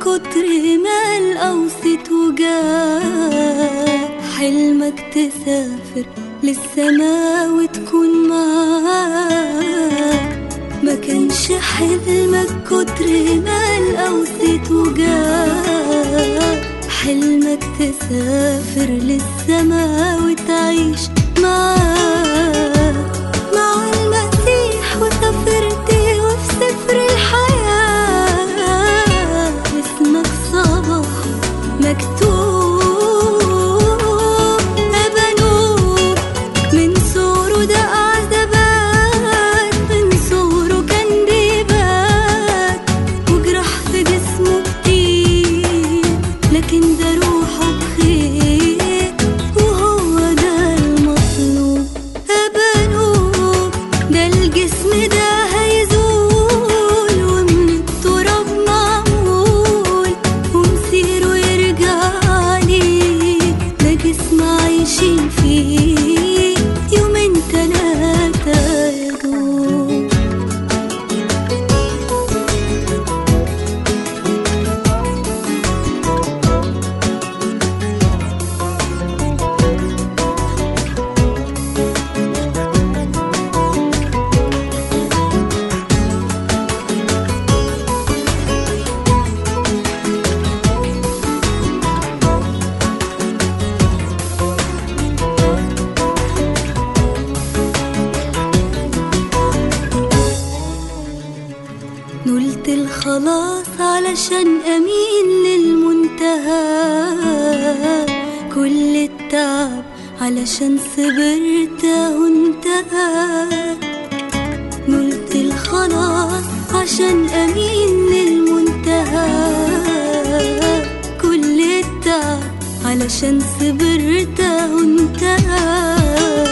كتر ما الأوسط وجاه حلمك تسافر للسما وتكون معاه ما كانش حلمك كتر ما الأوسط وجاه حلمك تسافر للسما وتعيش معاه the الخلاص علشان أمين للمنتهى. كل التعب علشان صبرت وانتهى نلت الخلاص عشان أمين للمنتهى. كل التعب علشان صبرت وانتهى